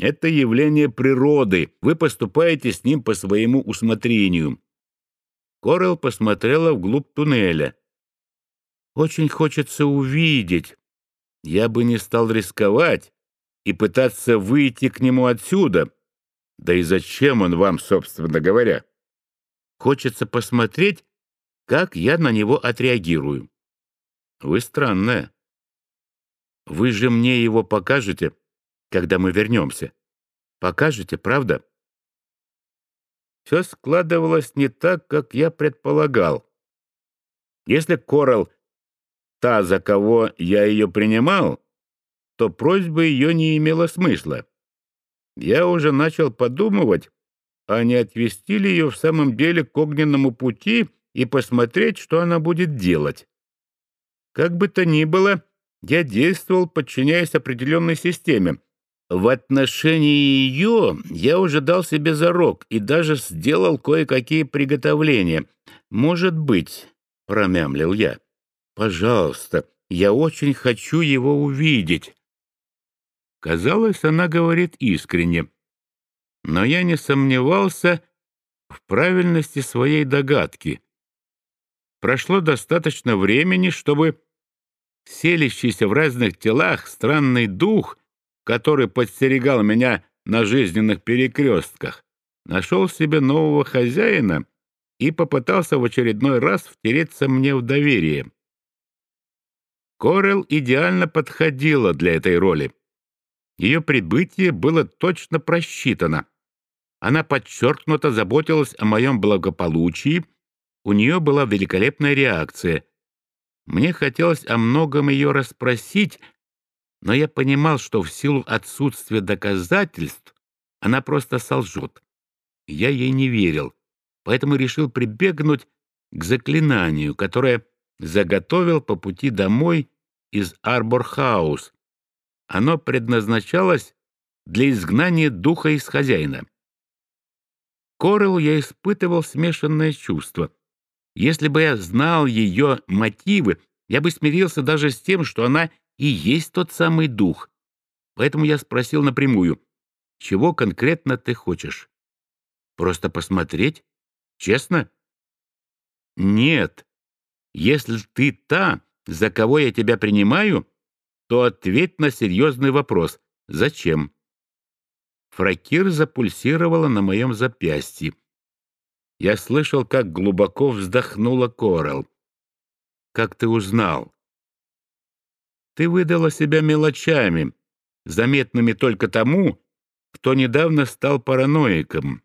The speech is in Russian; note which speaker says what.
Speaker 1: Это явление природы. Вы поступаете с ним по своему усмотрению. Корел посмотрела вглубь туннеля. Очень хочется увидеть. Я бы не стал рисковать и пытаться выйти к нему отсюда. Да и зачем он вам, собственно говоря? Хочется посмотреть, как я на него отреагирую. Вы странная. Вы же мне его покажете, когда мы вернемся. Покажете, правда? Все складывалось не так, как я предполагал. Если Корал та, за кого я ее принимал, то просьба ее не имела смысла. Я уже начал подумывать, а не отвести ли ее в самом деле к огненному пути и посмотреть, что она будет делать. Как бы то ни было, я действовал, подчиняясь определенной системе. В отношении ее я уже дал себе зарок и даже сделал кое-какие приготовления. «Может быть», — промямлил я, — «пожалуйста, я очень хочу его увидеть». Казалось, она говорит искренне, но я не сомневался в правильности своей догадки. Прошло достаточно времени, чтобы селищийся в разных телах странный дух, который подстерегал меня на жизненных перекрестках, нашел себе нового хозяина и попытался в очередной раз втереться мне в доверие. Корел идеально подходила для этой роли. Ее прибытие было точно просчитано. Она подчеркнуто заботилась о моем благополучии, у нее была великолепная реакция — мне хотелось о многом ее расспросить, но я понимал, что в силу отсутствия доказательств она просто солжет. Я ей не верил, поэтому решил прибегнуть к заклинанию, которое заготовил по пути домой из Арборхаус. Оно предназначалось для изгнания духа из хозяина. Корел я испытывал смешанное чувство — если бы я знал ее мотивы, я бы смирился даже с тем, что она и есть тот самый дух. Поэтому я спросил напрямую, чего конкретно ты хочешь? Просто посмотреть? Честно? Нет. Если ты та, за кого я тебя принимаю, то ответь на серьезный вопрос. Зачем? Фракир запульсировала на моем запястье. Я слышал, как глубоко вздохнула Корел. «Как ты узнал?» «Ты выдала себя мелочами, заметными только тому, кто недавно стал параноиком.